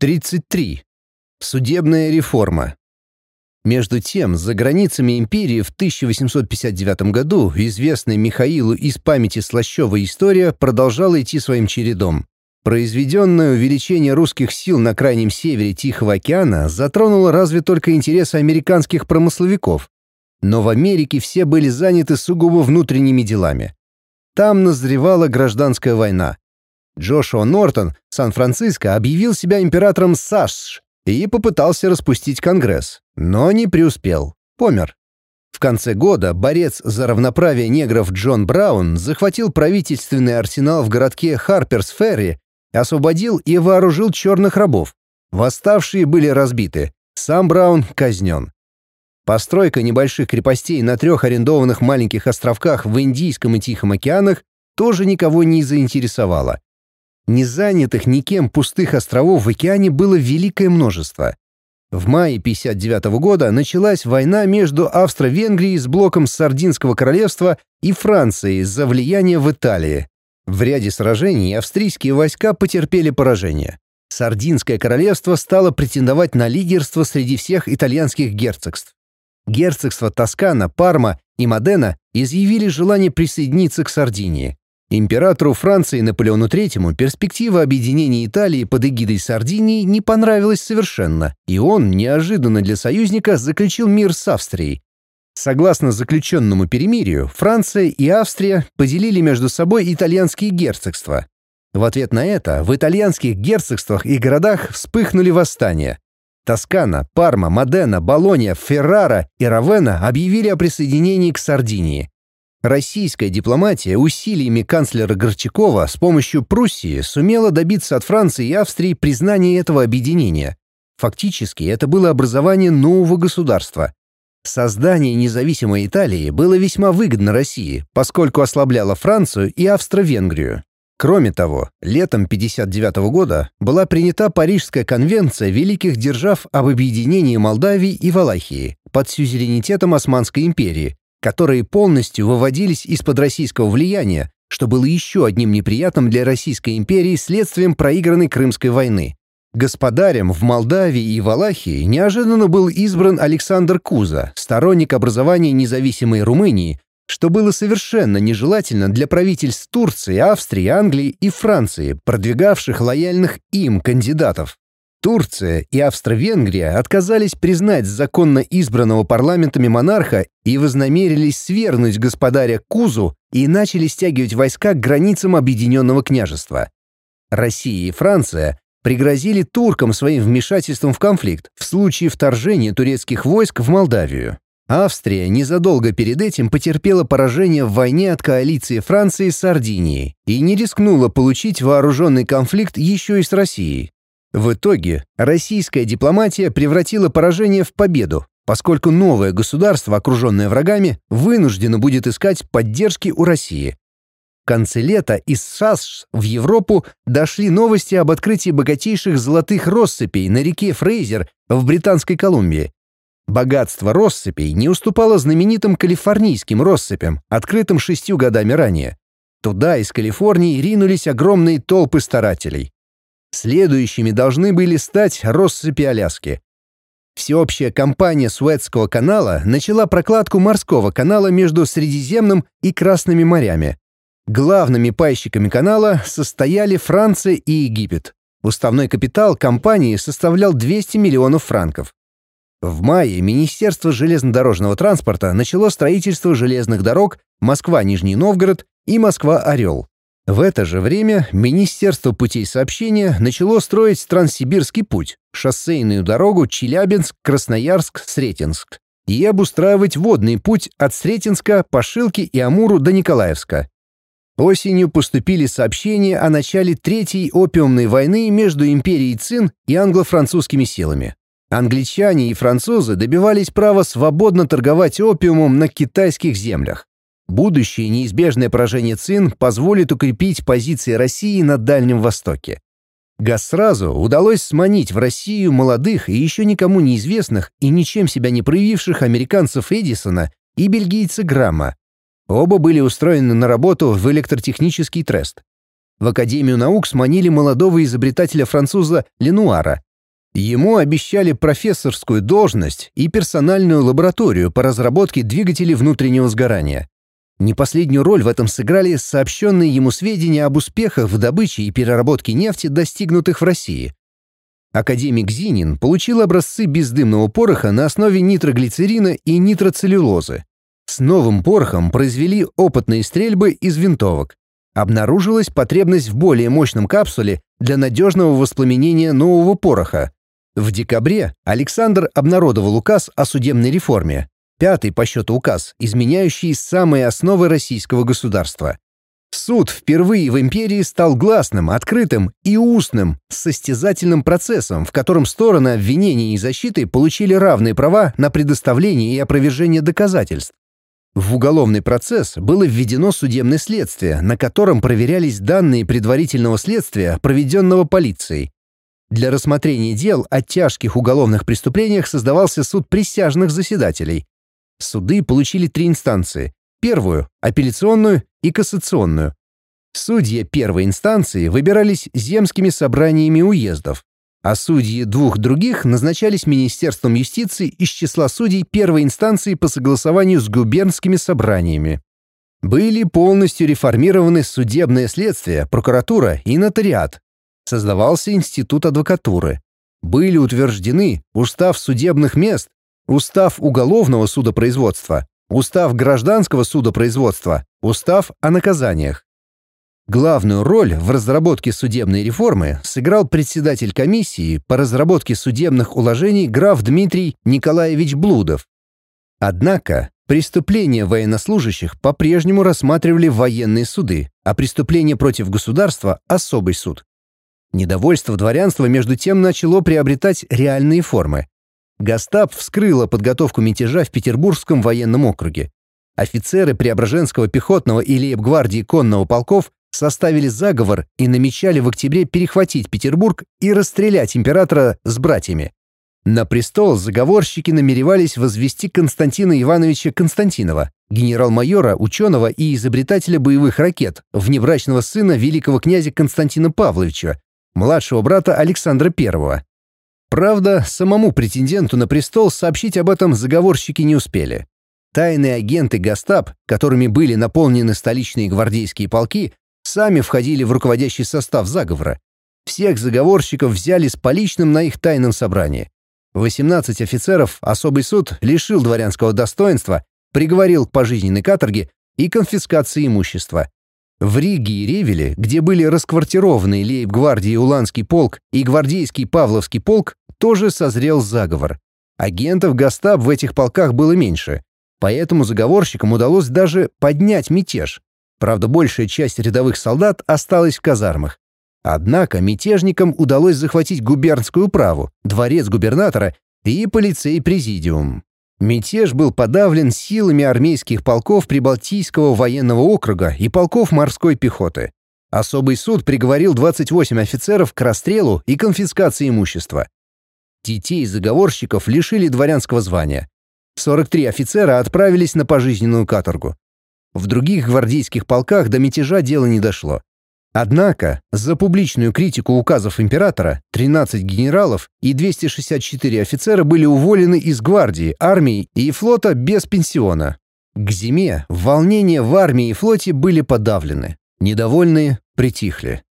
33. Судебная реформа. Между тем, за границами империи в 1859 году известная Михаилу из памяти Слащева история продолжала идти своим чередом. Произведенное увеличение русских сил на крайнем севере Тихого океана затронуло разве только интересы американских промысловиков. Но в Америке все были заняты сугубо внутренними делами. Там назревала гражданская война. Джошуа Нортон, Сан-Франциско, объявил себя императором САШ и попытался распустить Конгресс, но не преуспел. Помер. В конце года борец за равноправие негров Джон Браун захватил правительственный арсенал в городке Харперс-Ферри, освободил и вооружил черных рабов. Восставшие были разбиты. Сам Браун казнен. Постройка небольших крепостей на трех арендованных маленьких островках в Индийском и Тихом океанах тоже никого не заинтересовала. Незанятых никем пустых островов в океане было великое множество. В мае 59 года началась война между Австро-Венгрией с блоком Сардинского королевства и Францией за влияние в Италии. В ряде сражений австрийские войска потерпели поражение. Сардинское королевство стало претендовать на лидерство среди всех итальянских герцогств. Герцогства Тоскана, Парма и Модена изъявили желание присоединиться к Сардинии. Императору Франции Наполеону III перспектива объединения Италии под эгидой Сардинии не понравилась совершенно, и он, неожиданно для союзника, заключил мир с Австрией. Согласно заключенному перемирию, Франция и Австрия поделили между собой итальянские герцогства. В ответ на это в итальянских герцогствах и городах вспыхнули восстания. Тоскана, Парма, Модена, Болонья, Феррара и Равена объявили о присоединении к Сардинии. Российская дипломатия усилиями канцлера Горчакова с помощью Пруссии сумела добиться от Франции и Австрии признания этого объединения. Фактически это было образование нового государства. Создание независимой Италии было весьма выгодно России, поскольку ослабляло Францию и Австро-Венгрию. Кроме того, летом 1959 года была принята Парижская конвенция великих держав об объединении Молдавии и Валахии под сюзеренитетом Османской империи, которые полностью выводились из-под российского влияния, что было еще одним неприятным для Российской империи следствием проигранной Крымской войны. Господарем в Молдавии и Валахии неожиданно был избран Александр Куза, сторонник образования независимой Румынии, что было совершенно нежелательно для правительств Турции, Австрии, Англии и Франции, продвигавших лояльных им кандидатов. Турция и Австро-Венгрия отказались признать законно избранного парламентами монарха и вознамерились свергнуть господаря Кузу и начали стягивать войска к границам Объединенного княжества. Россия и Франция пригрозили туркам своим вмешательством в конфликт в случае вторжения турецких войск в Молдавию. Австрия незадолго перед этим потерпела поражение в войне от коалиции Франции с Сардинией и не рискнула получить вооруженный конфликт еще и с Россией. В итоге российская дипломатия превратила поражение в победу, поскольку новое государство, окруженное врагами, вынуждено будет искать поддержки у России. В конце лета из САСШ в Европу дошли новости об открытии богатейших золотых россыпей на реке Фрейзер в Британской Колумбии. Богатство россыпей не уступало знаменитым калифорнийским россыпям, открытым шестью годами ранее. Туда из Калифорнии ринулись огромные толпы старателей. Следующими должны были стать россыпи Аляски. Всеобщая компания Суэцкого канала начала прокладку морского канала между Средиземным и Красными морями. Главными пайщиками канала состояли Франция и Египет. Уставной капитал компании составлял 200 миллионов франков. В мае Министерство железнодорожного транспорта начало строительство железных дорог Москва-Нижний Новгород и Москва-Орел. В это же время Министерство путей сообщения начало строить Транссибирский путь, шоссейную дорогу Челябинск-Красноярск-Сретенск и обустраивать водный путь от Сретенска по Шилке и Амуру до Николаевска. Осенью поступили сообщения о начале Третьей опиумной войны между империей Цин и англо-французскими силами. Англичане и французы добивались права свободно торговать опиумом на китайских землях. Будущее неизбежное поражение ЦИН позволит укрепить позиции России на Дальнем Востоке. Газсразу удалось сманить в Россию молодых и еще никому неизвестных и ничем себя не проявивших американцев Эдисона и бельгийца Грамма. Оба были устроены на работу в электротехнический трест. В Академию наук сманили молодого изобретателя-француза Ленуара, Ему обещали профессорскую должность и персональную лабораторию по разработке двигателей внутреннего сгорания. Не последнюю роль в этом сыграли сообщенные ему сведения об успехах в добыче и переработке нефти, достигнутых в России. Академик Зинин получил образцы бездымного пороха на основе нитроглицерина и нитроцеллюлозы. С новым порохом произвели опытные стрельбы из винтовок. Обнаружилась потребность в более мощном капсуле для надежного воспламенения нового пороха. В декабре Александр обнародовал указ о судебной реформе, пятый по счету указ, изменяющий самые основы российского государства. Суд впервые в империи стал гласным, открытым и устным, состязательным процессом, в котором стороны обвинения и защиты получили равные права на предоставление и опровержение доказательств. В уголовный процесс было введено судебное следствие, на котором проверялись данные предварительного следствия, проведенного полицией. Для рассмотрения дел о тяжких уголовных преступлениях создавался суд присяжных заседателей. Суды получили три инстанции – первую, апелляционную и кассационную. Судьи первой инстанции выбирались земскими собраниями уездов, а судьи двух других назначались Министерством юстиции из числа судей первой инстанции по согласованию с губернскими собраниями. Были полностью реформированы судебное следствие, прокуратура и нотариат. Создавался институт адвокатуры. Были утверждены устав судебных мест, Устав уголовного судопроизводства, Устав гражданского судопроизводства, Устав о наказаниях. Главную роль в разработке судебной реформы сыграл председатель комиссии по разработке судебных уложений граф Дмитрий Николаевич Блудов. Однако преступления военнослужащих по-прежнему рассматривали военные суды, а преступления против государства – особый суд. Недовольство дворянства между тем начало приобретать реальные формы. Гастап вскрыла подготовку мятежа в Петербургском военном округе. Офицеры Преображенского пехотного и лейб-гвардии конного полков составили заговор и намечали в октябре перехватить Петербург и расстрелять императора с братьями. На престол заговорщики намеревались возвести Константина Ивановича Константинова, генерал-майора, ученого и изобретателя боевых ракет, внебрачного сына великого князя Константина Павловича, младшего брата Александра I. Правда, самому претенденту на престол сообщить об этом заговорщики не успели. Тайные агенты Гастап, которыми были наполнены столичные гвардейские полки, сами входили в руководящий состав заговора. Всех заговорщиков взяли с поличным на их тайном собрании. 18 офицеров особый суд лишил дворянского достоинства, приговорил к пожизненной каторге и конфискации имущества. В Риге и Ревеле, где были расквартированы лейб-гвардии Уланский полк и гвардейский Павловский полк, тоже созрел заговор. Агентов Гастап в этих полках было меньше, поэтому заговорщикам удалось даже поднять мятеж. Правда, большая часть рядовых солдат осталась в казармах. Однако мятежникам удалось захватить губернскую управу, дворец губернатора и полицей-президиум. Мятеж был подавлен силами армейских полков Прибалтийского военного округа и полков морской пехоты. Особый суд приговорил 28 офицеров к расстрелу и конфискации имущества. Детей заговорщиков лишили дворянского звания. 43 офицера отправились на пожизненную каторгу. В других гвардейских полках до мятежа дело не дошло. Однако за публичную критику указов императора 13 генералов и 264 офицера были уволены из гвардии, армии и флота без пенсиона. К зиме волнения в армии и флоте были подавлены. Недовольные притихли.